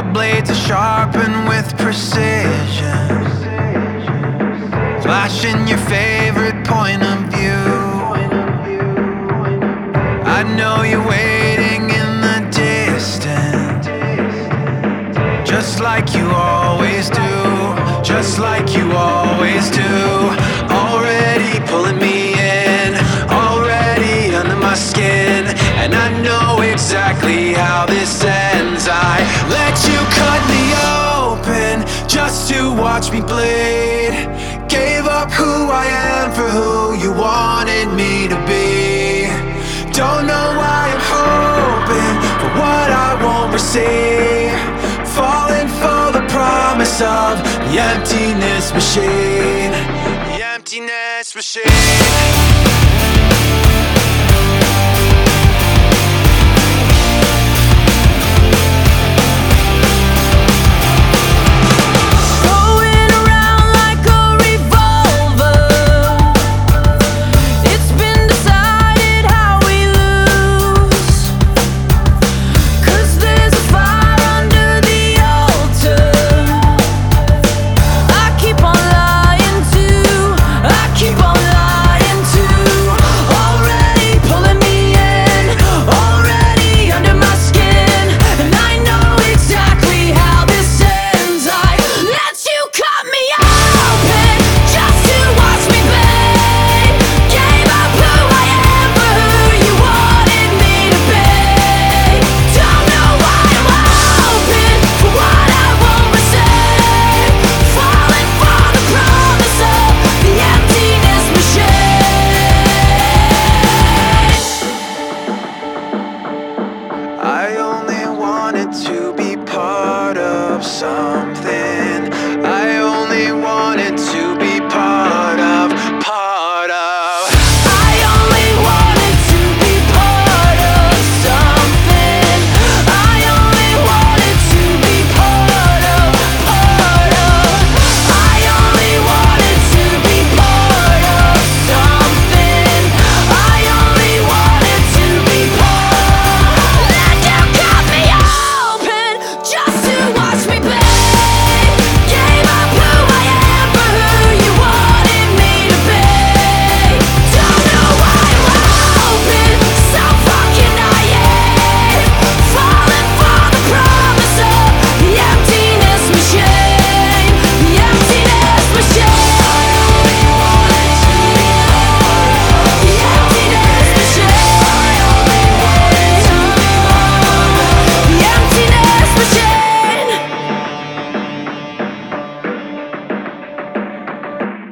Your blades are sharpened with precision. Flashing your favorite point of view. I know you're waiting in the distance. Just like you always do. Just like you always do. Watch me bleed. Gave up who I am for who you wanted me to be. Don't know why I'm hoping for what I won't receive. Falling for the promise of the emptiness machine. The emptiness machine. sun.